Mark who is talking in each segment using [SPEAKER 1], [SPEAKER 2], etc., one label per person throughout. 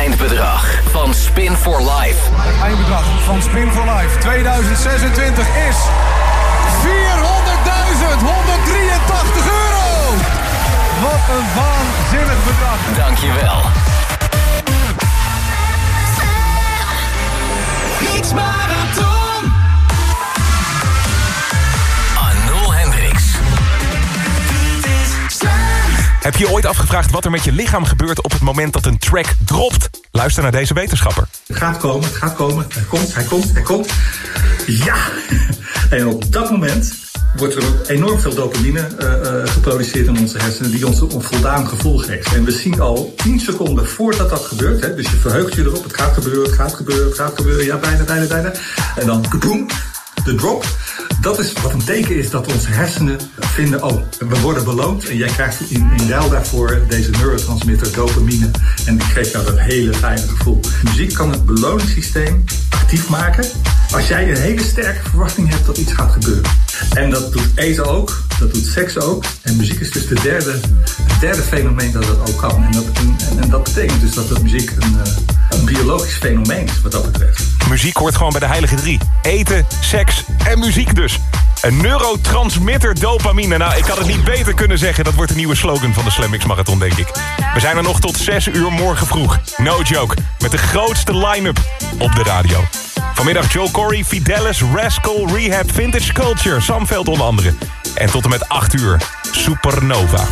[SPEAKER 1] eindbedrag van Spin for Life.
[SPEAKER 2] Het eindbedrag van Spin for Life 2026 is 400.183 euro. Wat een waanzinnig bedrag.
[SPEAKER 1] Dankjewel.
[SPEAKER 3] Mix Marathon.
[SPEAKER 1] Anul Hendricks.
[SPEAKER 4] Heb je je ooit afgevraagd wat er met je lichaam gebeurt op het moment dat een track dropt? Luister naar deze wetenschapper.
[SPEAKER 5] Het gaat komen, het gaat komen, hij komt, hij komt, hij komt. Ja! En op dat moment wordt er enorm veel dopamine eh, eh, geproduceerd in onze hersenen... die ons een voldaan gevoel geeft. En we zien al 10 seconden voordat dat gebeurt... Hè, dus je verheugt je erop, het gaat gebeuren, het gaat gebeuren, het gaat gebeuren... ja, bijna, bijna, bijna. En dan kaboom, de drop. Dat is wat een teken is dat onze hersenen vinden... oh, we worden beloond en jij krijgt in, in ruil daarvoor deze neurotransmitter dopamine... en die geeft jou dat hele fijne gevoel. Muziek kan het beloningssysteem actief maken... als jij een hele sterke verwachting hebt dat iets gaat gebeuren. En dat doet eten ook, dat doet seks ook. En muziek is dus de derde, het derde fenomeen dat dat ook kan. En dat, en, dat betekent dus dat muziek een, eh, een biologisch fenomeen is wat dat betreft.
[SPEAKER 4] Muziek hoort gewoon bij de heilige drie. Eten, seks en muziek dus. Een neurotransmitter dopamine. Nou, ik had het niet beter kunnen zeggen. Dat wordt de nieuwe slogan van de Slam Mix Marathon, denk ik. We zijn er nog tot 6 uur morgen vroeg. No joke. Met de grootste line-up op de radio. Vanmiddag Joe Corey, Fidelis, Rascal, Rehab, Vintage Culture, Samveld onder andere. En tot en met 8 uur, Supernova.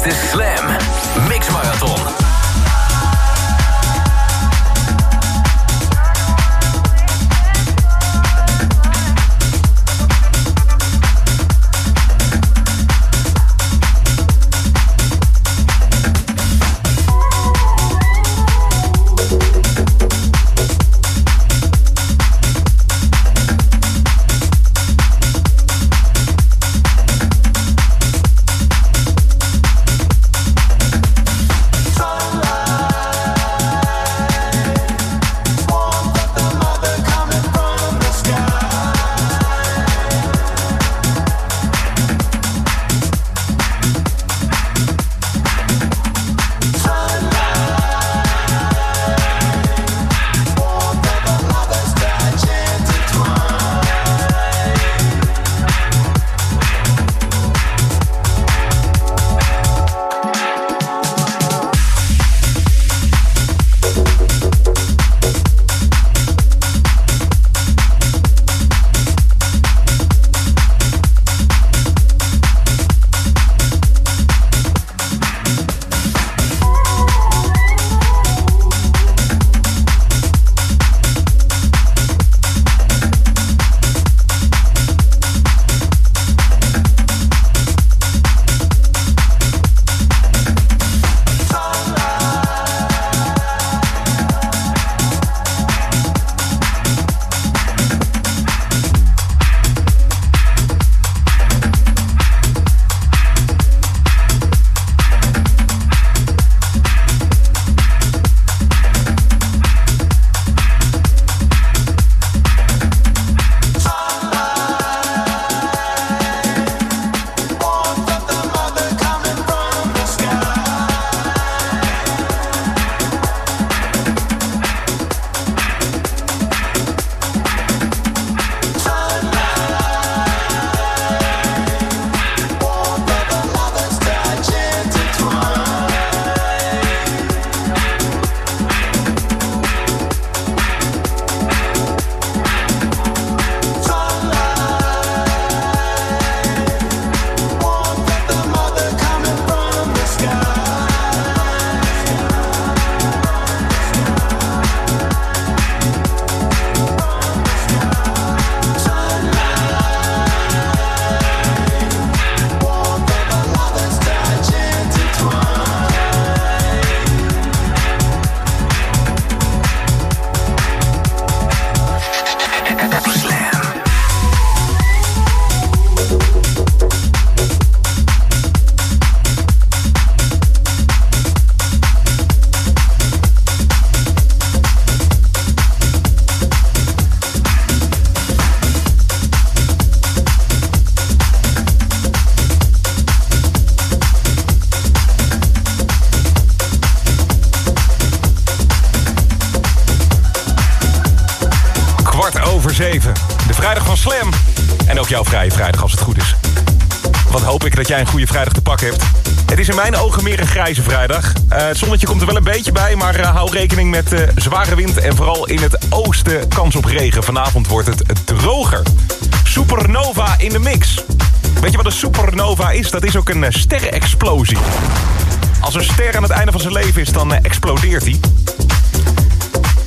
[SPEAKER 1] Is de Slam
[SPEAKER 4] jij een goede vrijdag te pakken hebt. Het is in mijn ogen meer een grijze vrijdag. Eh, het zonnetje komt er wel een beetje bij, maar eh, hou rekening met eh, zware wind... en vooral in het oosten kans op regen. Vanavond wordt het droger. Supernova in de mix. Weet je wat een supernova is? Dat is ook een uh, sterrenexplosie. Als een ster aan het einde van zijn leven is, dan explodeert hij.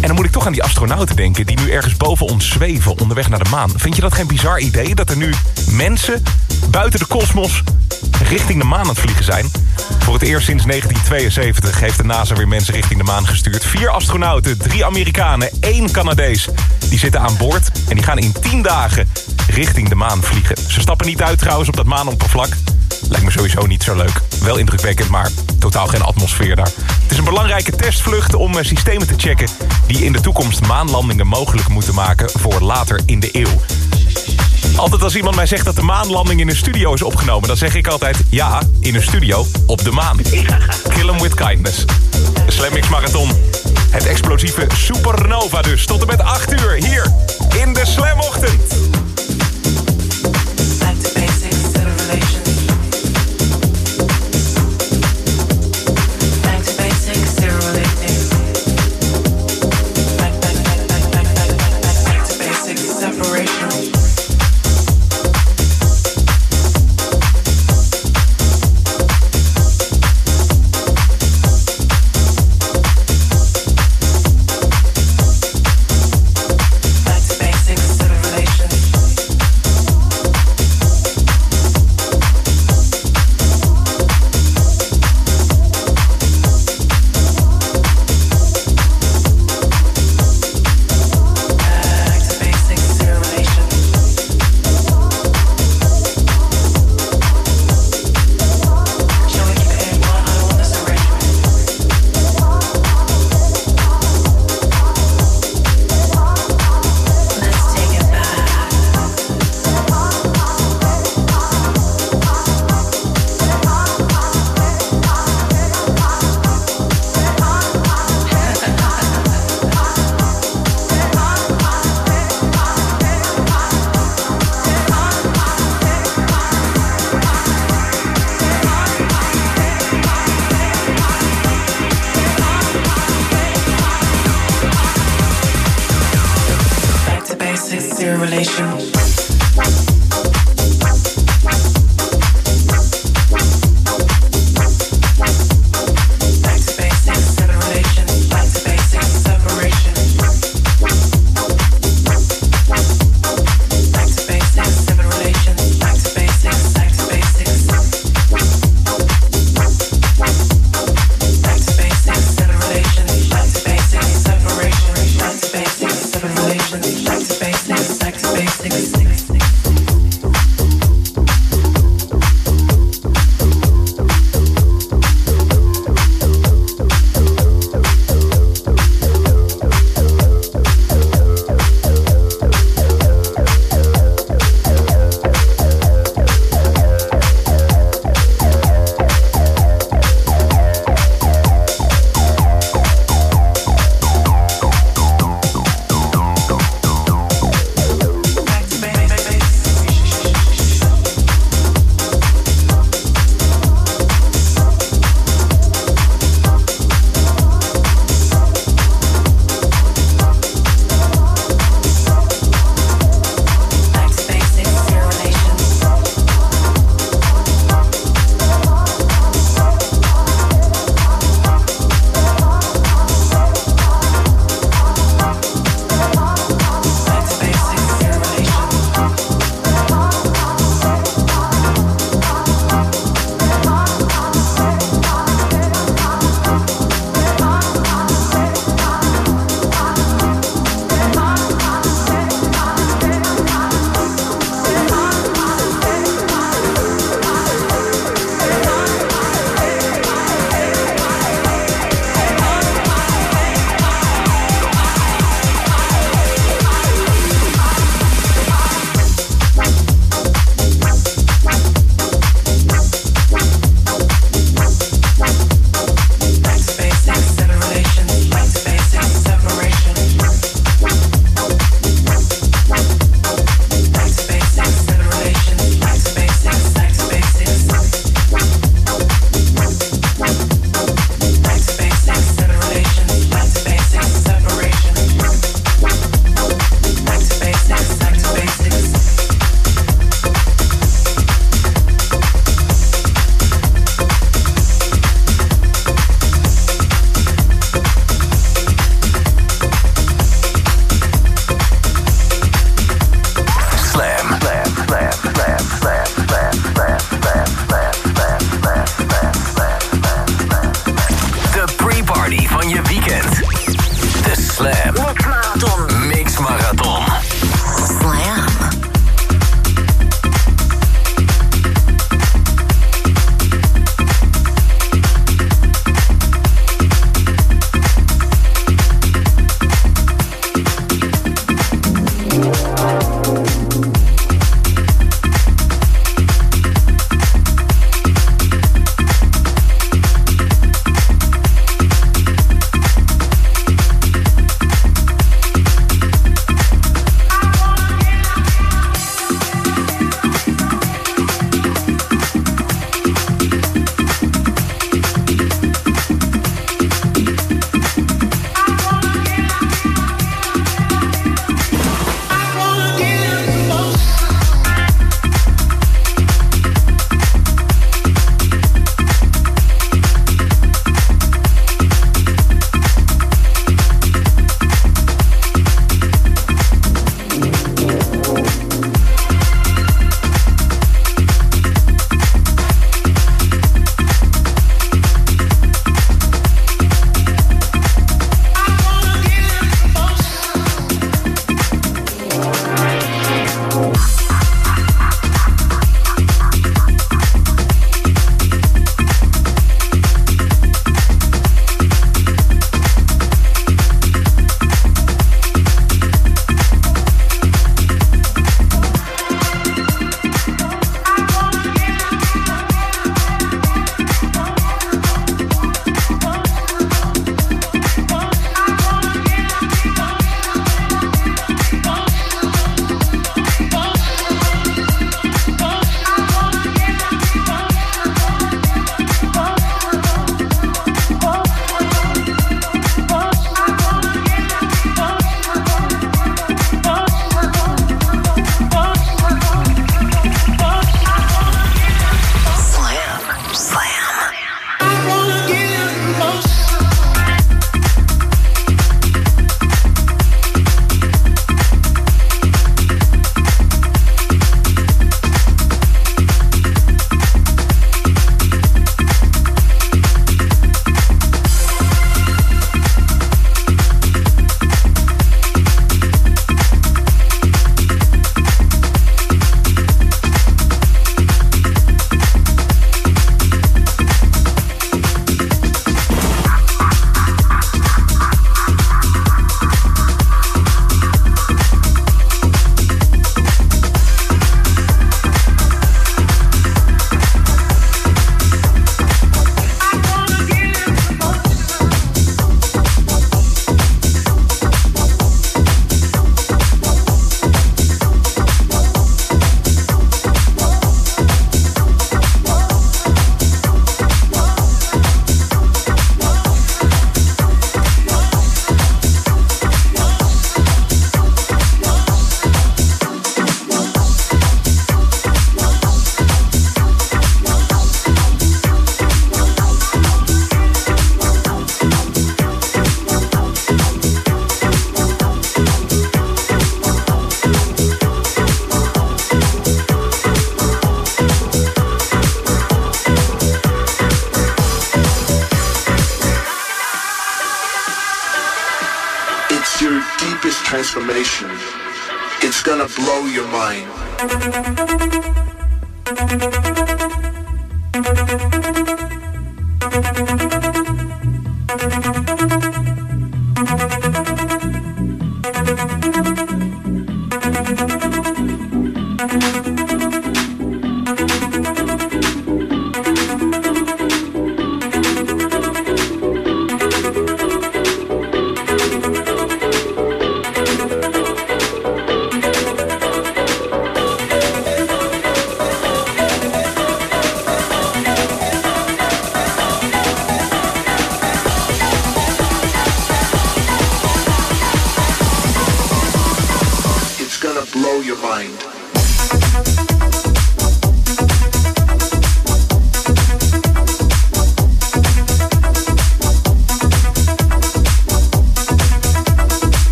[SPEAKER 4] En dan moet ik toch aan die astronauten denken... die nu ergens boven ons zweven onderweg naar de maan. Vind je dat geen bizar idee? Dat er nu mensen buiten de kosmos richting de maan aan het vliegen zijn? Voor het eerst sinds 1972 heeft de NASA weer mensen richting de maan gestuurd. Vier astronauten, drie Amerikanen, één Canadees. Die zitten aan boord en die gaan in tien dagen richting de maan vliegen. Ze stappen niet uit trouwens op dat maanoppervlak. Lijkt me sowieso niet zo leuk. Wel indrukwekkend, maar totaal geen atmosfeer daar. Het is een belangrijke testvlucht om eh, systemen te checken... die in de toekomst maanlandingen mogelijk moeten maken voor later in de eeuw. Altijd als iemand mij zegt dat de maanlanding in een studio is opgenomen... dan zeg ik altijd, ja, in een studio op de maan. Kill 'em with kindness. De Slam Mix Marathon. Het explosieve Supernova dus. Tot en met 8 uur hier in de Slamochtend.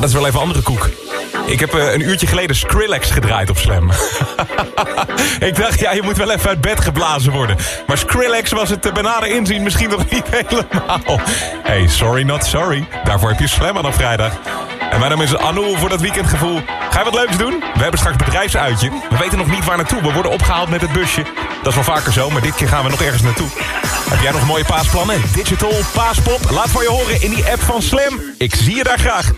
[SPEAKER 4] Dat is wel even andere koek. Ik heb eh, een uurtje geleden Skrillex gedraaid op Slam. ik dacht, ja, je moet wel even uit bed geblazen worden. Maar Skrillex was het te benade inzien misschien nog niet helemaal. Hey, sorry not sorry. Daarvoor heb je Slam aan op vrijdag. En mijn naam is Anoul voor dat weekendgevoel. Ga je wat leuks doen? We hebben straks bedrijfsuitje. We weten nog niet waar naartoe. We worden opgehaald met het busje. Dat is wel vaker zo, maar dit keer gaan we nog ergens naartoe. Heb jij nog mooie paasplannen? Digital, paaspop? Laat van je horen in die app van Slam. Ik zie je daar graag.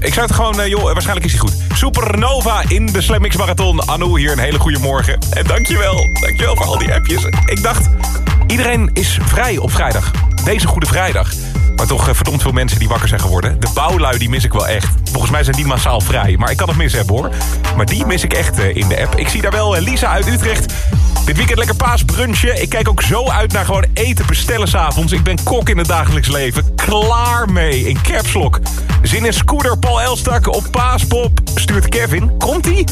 [SPEAKER 4] Ik zou het gewoon, eh, joh, waarschijnlijk is hij goed. Supernova in de Slam Mix Marathon. Anu, hier een hele goede morgen. En dankjewel. Dankjewel voor al die appjes. Ik dacht, iedereen is vrij op vrijdag. Deze Goede Vrijdag. Maar toch eh, verdomd veel mensen die wakker zijn geworden. De bouwlui die mis ik wel echt. Volgens mij zijn die massaal vrij. Maar ik kan het mis hebben hoor. Maar die mis ik echt eh, in de app. Ik zie daar wel Lisa uit Utrecht. Dit weekend lekker paasbrunchje. Ik kijk ook zo uit naar gewoon eten bestellen s'avonds. Ik ben kok in het dagelijks leven. Klaar mee in caps lock. Zin in scooter Paul Elstak op paaspop. Stuurt Kevin. Komt-ie?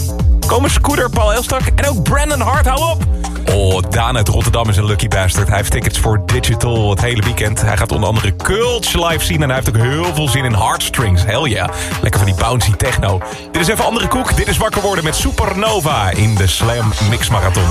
[SPEAKER 4] Komen Scooter, Paul Elstak en ook Brandon Hart, hou op! Oh, Daan uit Rotterdam is een lucky bastard. Hij heeft tickets voor Digital het hele weekend. Hij gaat onder andere Culture live zien... en hij heeft ook heel veel zin in Heartstrings. Hell yeah. Lekker van die bouncy techno. Dit is even andere koek. Dit is wakker worden met Supernova in de Slam Mix Marathon.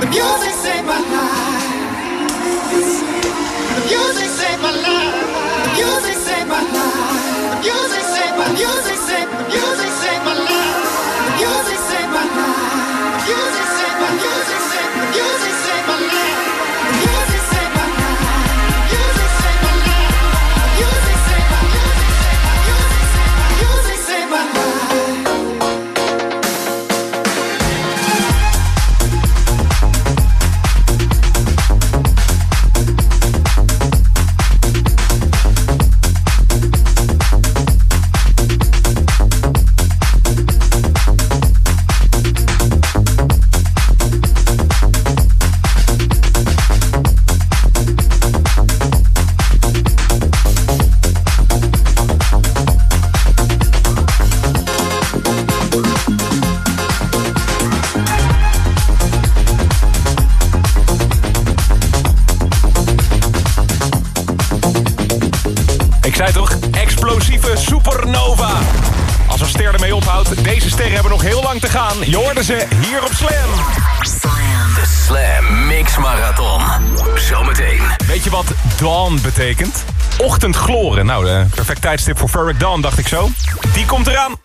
[SPEAKER 4] The music saved my life. The music saved my
[SPEAKER 1] life. The music saved my
[SPEAKER 4] life. The music saved my music saved music. Perfect tijdstip voor Ferric Dawn, dacht ik zo. Die komt eraan.